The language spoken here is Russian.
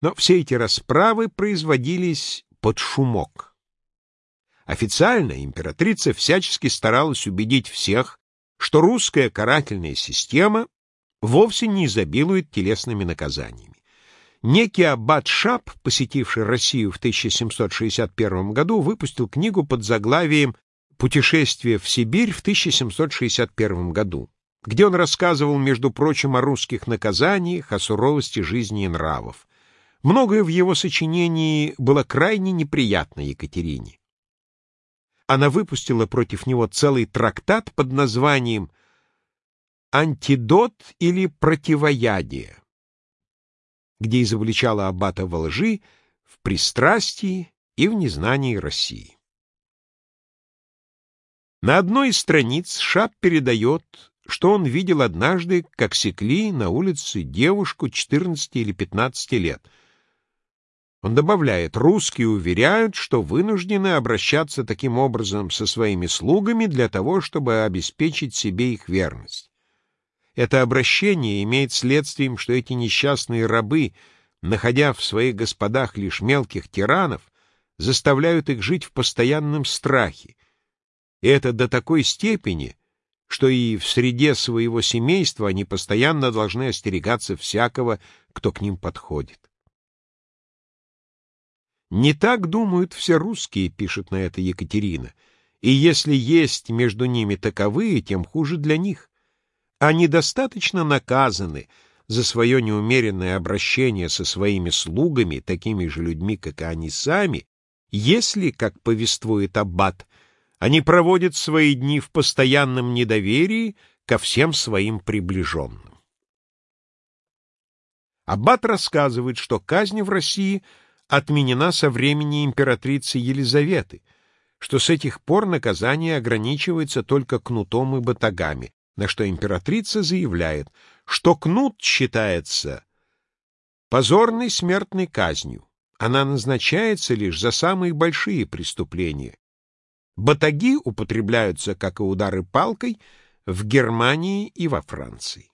Но все эти расправы производились под шумок. Официально императрица всячески старалась убедить всех, что русская карательная система вовсе не изобилует телесными наказаниями. Некий аббат Шап, посетивший Россию в 1761 году, выпустил книгу под заглавием «Путешествие в Сибирь в 1761 году», где он рассказывал, между прочим, о русских наказаниях, о суровости жизни и нравов. Многое в его сочинении было крайне неприятно Екатерине. Она выпустила против него целый трактат под названием «Антидот или противоядие», где изобличала аббата во лжи, в пристрастии и в незнании России. На одной из страниц Шап передает, что он видел однажды, как секли на улице девушку 14 или 15 лет. Он добавляет, русские уверяют, что вынуждены обращаться таким образом со своими слугами для того, чтобы обеспечить себе их верность. Это обращение имеет следствием, что эти несчастные рабы, находя в своих господах лишь мелких тиранов, заставляют их жить в постоянном страхе. И это до такой степени, что и в среде своего семейства они постоянно должны остерегаться всякого, кто к ним подходит. «Не так думают все русские», — пишет на это Екатерина, «и если есть между ними таковые, тем хуже для них. Они достаточно наказаны за свое неумеренное обращение со своими слугами, такими же людьми, как и они сами, если, как повествует Аббат, они проводят свои дни в постоянном недоверии ко всем своим приближенным. Аббат рассказывает, что казнь в России отменена со времени императрицы Елизаветы, что с этих пор наказание ограничивается только кнутом и батагами, на что императрица заявляет, что кнут считается позорной смертной казнью. Она назначается лишь за самые большие преступления. Батаги употребляются, как и удары палкой, в Германии и во Франции.